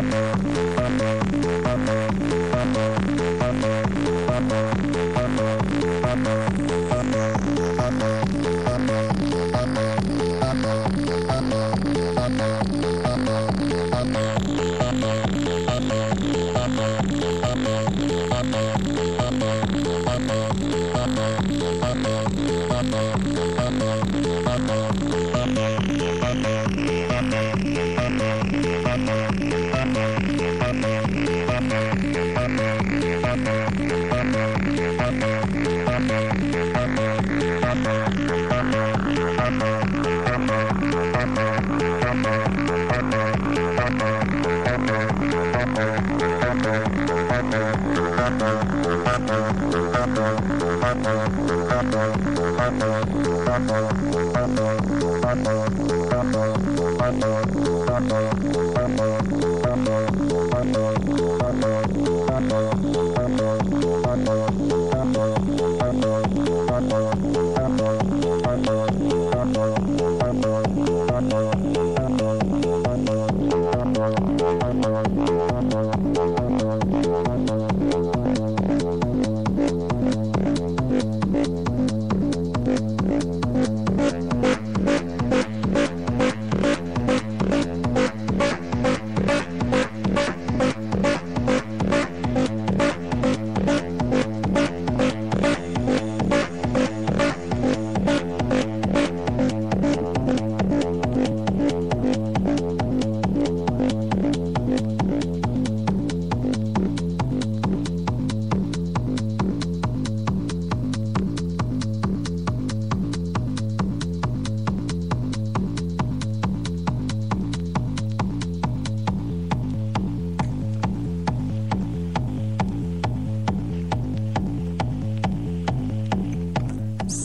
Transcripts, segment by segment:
Mm-hmm. Thank you.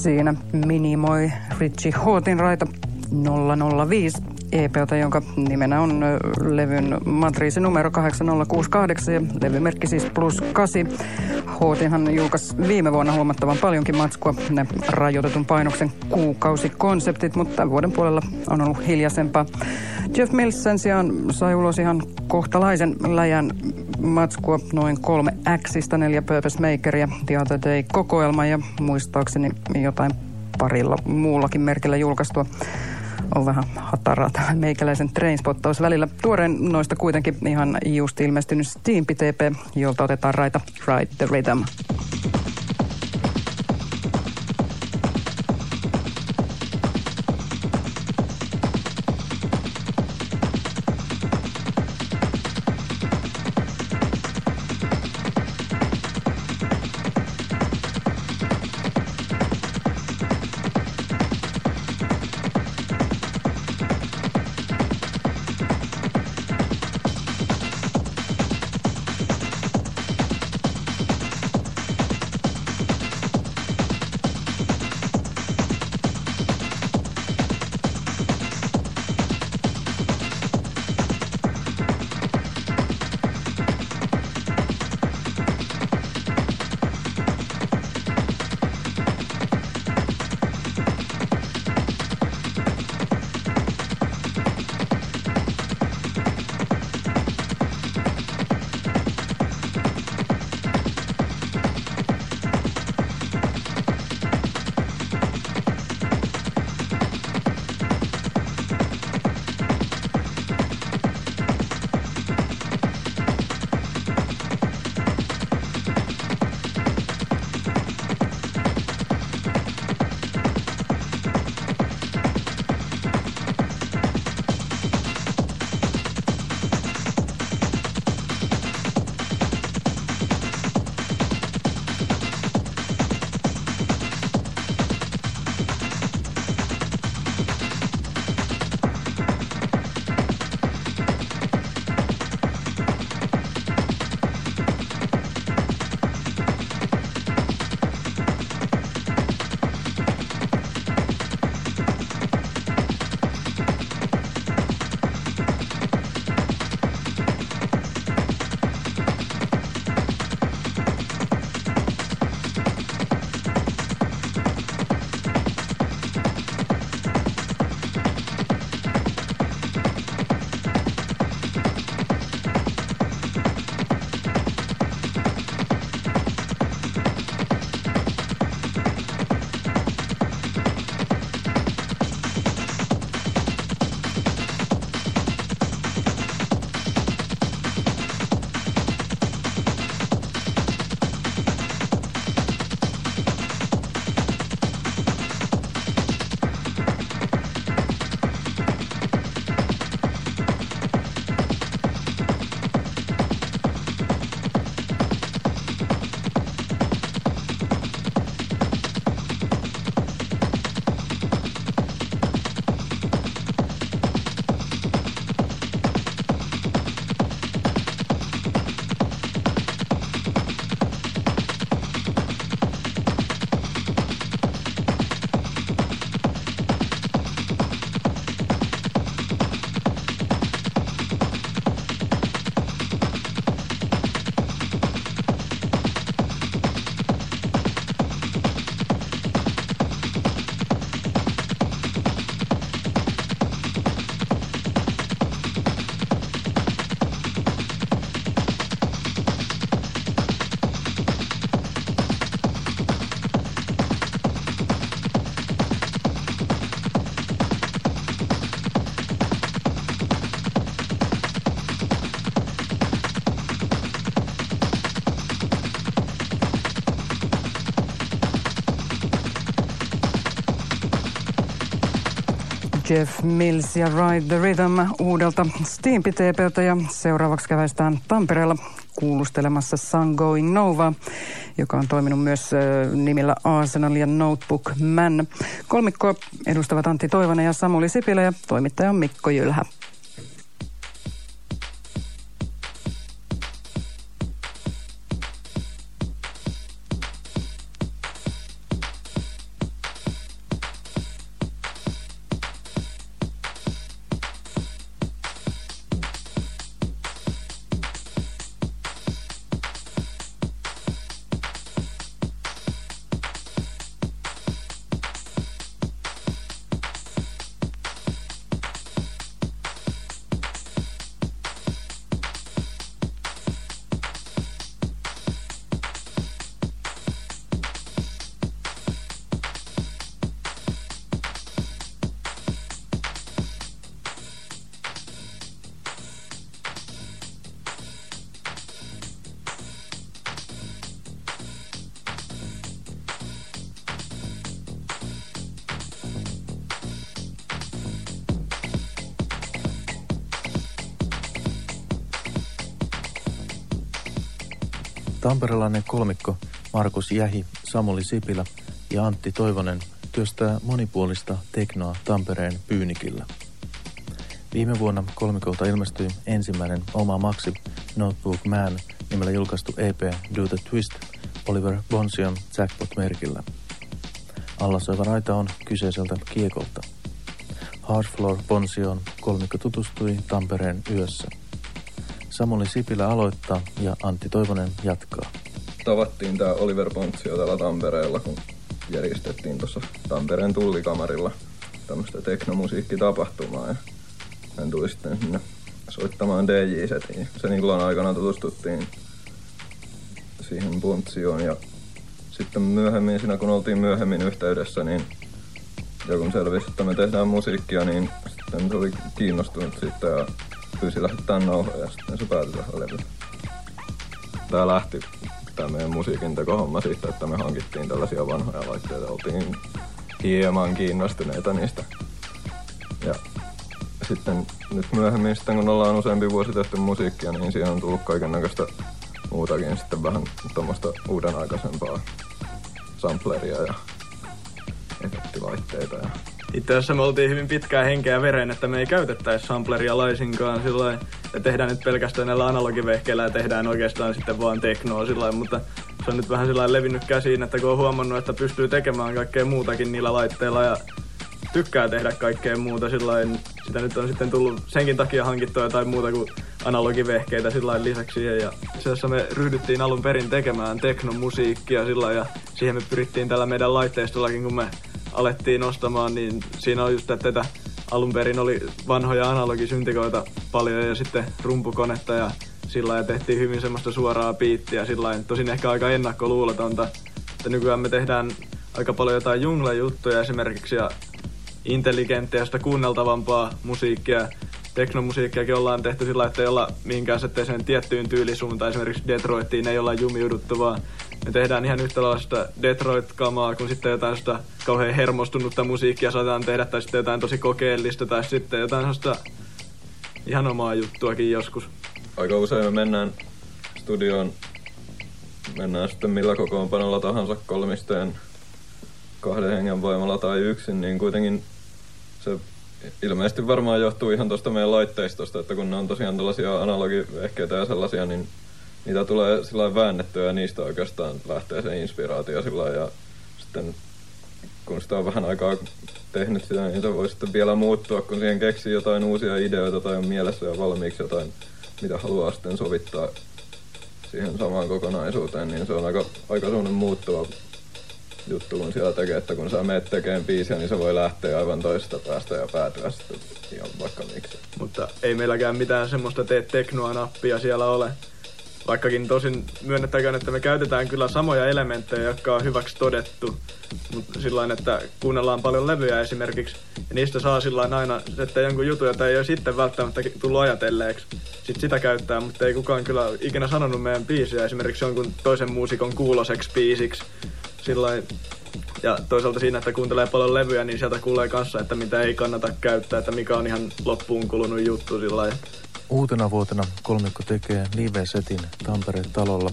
Siinä minimoi Richie Hootin raita 005 EPltä, jonka nimenä on levyn matriisi numero 8068 ja levymerkki siis plus 8. Hootinhan julkaisi viime vuonna huomattavan paljonkin matskua, ne rajoitetun painoksen kuukausikonseptit, mutta vuoden puolella on ollut hiljaisempaa. Jeff Mills sen sijaan sai ulos ihan kohtalaisen läjän matskua noin kolme Xistä, neljä Purpose Makeria, The Other Day-kokoelma ja muistaakseni jotain parilla muullakin merkillä julkaistua on vähän hataraa tämä meikäläisen trainspottaus välillä. Tuoreen noista kuitenkin ihan just ilmestynyt Steam TP, jolta otetaan raita Ride the Rhythm. Jeff Mills ja Ride the Rhythm uudelta Steam TPltä ja seuraavaksi käväistään Tampereella kuulustelemassa Sun Going Nova, joka on toiminut myös nimillä Arsenal ja Notebook Man. Kolmikkoa edustavat Antti Toivonen ja Samuli Sipilä ja toimittaja on Mikko Jylhä. Tamperelainen kolmikko Markus Jähi, Samuli Sipilä ja Antti Toivonen työstää monipuolista teknoa Tampereen Pyynikillä. Viime vuonna kolmikolta ilmestyi ensimmäinen oma maksi Notebook Man nimellä julkaistu EP Do the Twist Oliver Bonsion Jackpot-merkillä. Alla soiva raita on kyseiseltä kiekolta. Hardfloor Bonsion kolmikko tutustui Tampereen yössä. Samuli Sipilä aloittaa ja Antti Toivonen jatkaa. Tavattiin tämä Oliver Bonsio täällä Tampereella, kun järjestettiin tuossa Tampereen tullikamarilla tämmöistä teknomusiikkitapahtumaa. Ja hän tuli sitten sinne soittamaan DJ-setiin. Sen illan aikana tutustuttiin siihen Bontsioon ja sitten myöhemmin siinä kun oltiin myöhemmin yhteydessä, niin ja kun selvisi, että me tehdään musiikkia, niin sitten oli kiinnostunut siitä ja pyysi lähettää nauhoja ja sitten se levyyn. Tää lähti tämä meidän musiikin tekohomma siitä, että me hankittiin tällaisia vanhoja laitteita. Oltiin hieman kiinnostuneita niistä. Ja sitten nyt myöhemmin, sitten kun ollaan useampi vuosi tehty musiikkia, niin siihen on tullut kaiken näköistä muutakin sitten vähän tuommoista uuden aikaisempaa sampleria ja efektilaitteita. Ja... Itse asiassa me oltiin hyvin pitkään henkeä veren, että me ei käytettäisi sampleria laisinkaan sillä ja tehdään nyt pelkästään näillä analogivehkeillä ja tehdään oikeastaan sitten vaan teknoa sillä mutta se on nyt vähän sillä levinnyt käsiin, että kun on huomannut, että pystyy tekemään kaikkea muutakin niillä laitteilla ja tykkää tehdä kaikkea muuta sillä sitä nyt on sitten tullut senkin takia hankittua jotain muuta kuin analogivehkeitä sillä lisäksi. Ja itse me ryhdyttiin alun perin tekemään teknomusiikkia sillä ja siihen me pyrittiin tällä meidän laitteistollakin kun me alettiin nostamaan, niin siinä on just tätä alun perin oli vanhoja analogisyntikoita paljon ja sitten rumpukonetta ja sillä ja tehtiin hyvin semmoista suoraa piittiä sillä tosin ehkä aika ennakkoluulotonta. Että nykyään me tehdään aika paljon jotain jungla-juttuja esimerkiksi ja intelligenttiä sitä kuunneltavampaa musiikkia. Teknomusiikkiakin ollaan tehty sillä, että ei olla mihinkään tiettyyn tyylisuuntaan. Esimerkiksi Detroittiin ei olla jumiuduttu, vaan me tehdään ihan yhtä lailla Detroit-kamaa kuin sitten jotain sitä kauhean hermostunutta musiikkia saatetaan tehdä, tai sitten jotain tosi kokeellista, tai sitten jotain sellaista ihan omaa juttuakin joskus. Aika usein me mennään studioon, mennään sitten millä kokoonpanolla tahansa kolmisteen kahden hengen voimalla tai yksin, niin kuitenkin se ilmeisesti varmaan johtuu ihan tuosta meidän laitteistosta, että kun ne on tosiaan tällaisia analogivehkeitä ja sellaisia, niin niitä tulee sillä väännettyä ja niistä oikeastaan lähtee se inspiraatio sillä ja sitten kun sitä on vähän aikaa tehnyt sitä, niin se voi sitten vielä muuttua, kun siihen keksii jotain uusia ideoita tai on mielessä jo valmiiksi jotain, mitä haluaa sitten sovittaa siihen samaan kokonaisuuteen, niin se on aika, aika sellainen muuttuva juttu, kun siellä tekee, että kun sä meet tekemään biisiä, niin se voi lähteä aivan toisesta päästä ja päätyä sitten ihan vaikka miksi. Mutta ei meilläkään mitään semmoista tee teknoa nappia siellä ole. Vaikkakin tosin myönnettäköön, että me käytetään kyllä samoja elementtejä, jotka on hyväksi todettu. Mutta sillä että kuunnellaan paljon levyjä esimerkiksi, ja niistä saa sillä aina, että jonkun jutun, jota ei ole sitten välttämättä tullut ajatelleeksi. Sitten sitä käyttää, mutta ei kukaan kyllä ikinä sanonut meidän biisiä esimerkiksi jonkun toisen muusikon kuuloseksi biisiksi. Sillain, ja toisaalta siinä, että kuuntelee paljon levyjä, niin sieltä kuulee kanssa, että mitä ei kannata käyttää, että mikä on ihan loppuun kulunut juttu sillä Uutena vuotena kolmikko tekee live-setin Tampereen talolla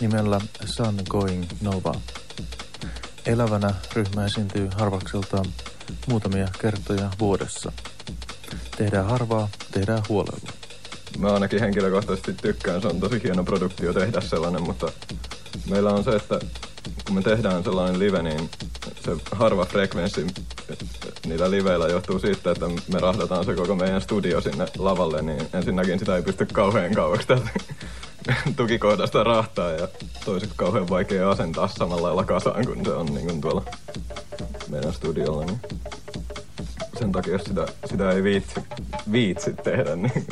nimellä Sun Going Nova. Elävänä ryhmä esiintyy harvakseltaan muutamia kertoja vuodessa. Tehdään harvaa, tehdään huolella. Mä ainakin henkilökohtaisesti tykkään, se on tosi hieno produktio tehdä sellainen, mutta meillä on se, että kun me tehdään sellainen live, niin se harva frekvenssi niillä liveillä johtuu siitä, että me rahdataan se koko meidän studio sinne lavalle, niin ensinnäkin sitä ei pysty kauhean kauaksi tästä tukikohdasta rahtaa ja toiseksi kauhean vaikea asentaa samalla lailla kasaan, kun se on niin kuin tuolla meidän studiolla. Niin sen takia sitä, sitä ei viitsi, viitsi tehdä. Niin